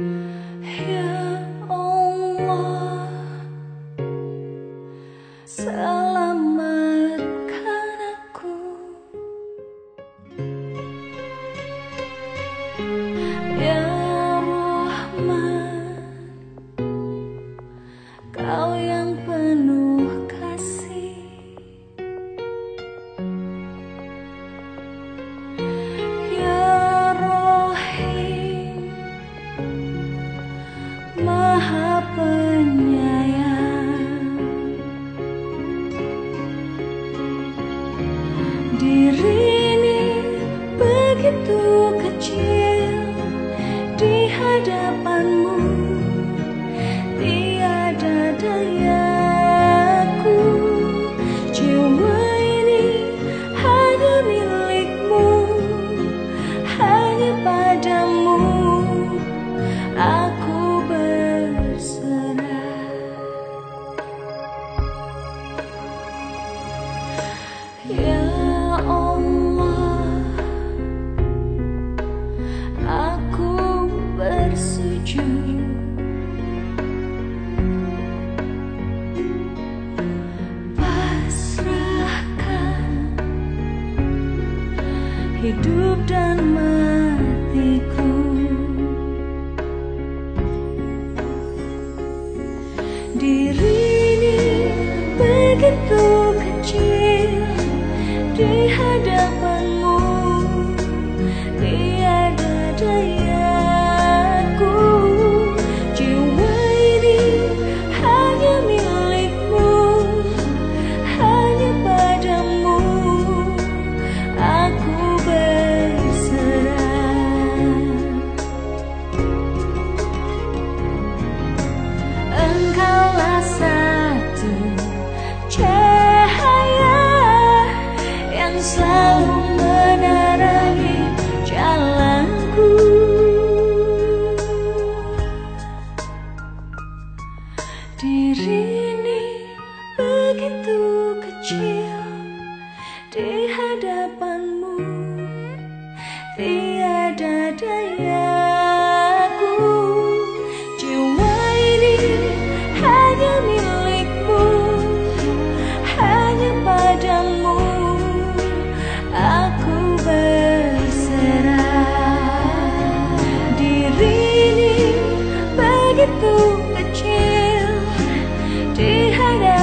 Mm-hmm. depan. Hidup dan matiku. Diri ini begitu kecil di hadapanmu Diri ini begitu kecil kecil di hadapan